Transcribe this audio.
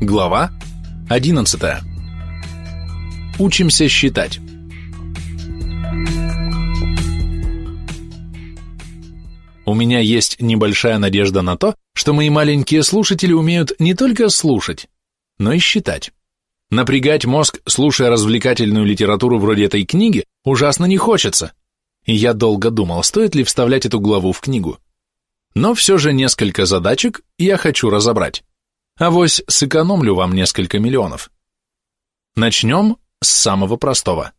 Глава 11. Учимся считать. У меня есть небольшая надежда на то, что мои маленькие слушатели умеют не только слушать, но и считать. Напрягать мозг, слушая развлекательную литературу вроде этой книги, ужасно не хочется. И я долго думал, стоит ли вставлять эту главу в книгу. Но все же несколько задачек я хочу разобрать. Авось сэкономлю вам несколько миллионов. Начнем с самого простого.